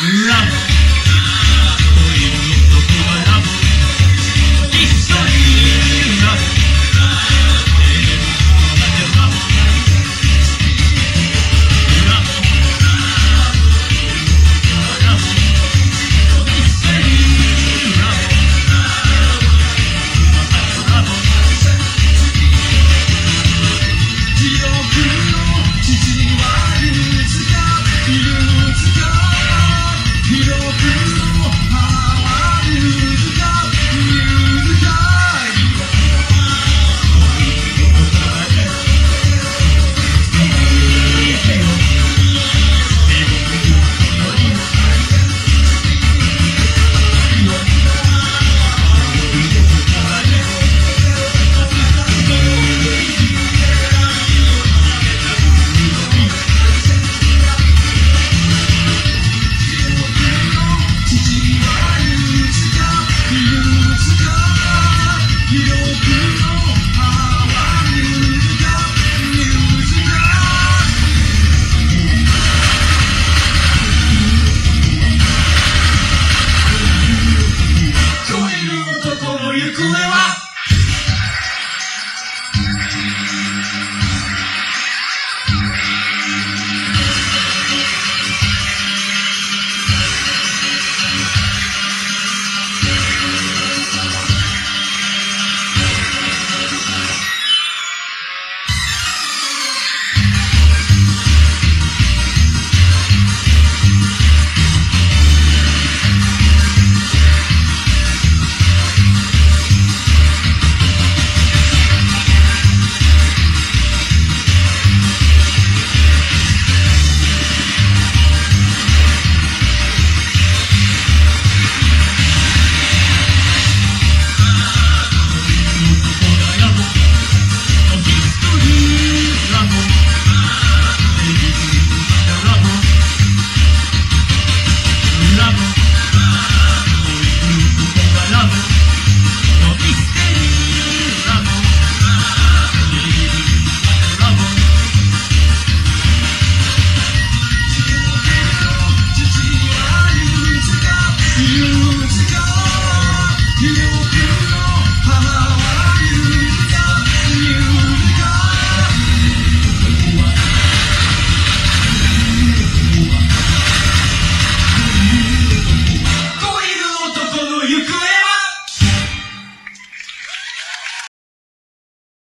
Love. you.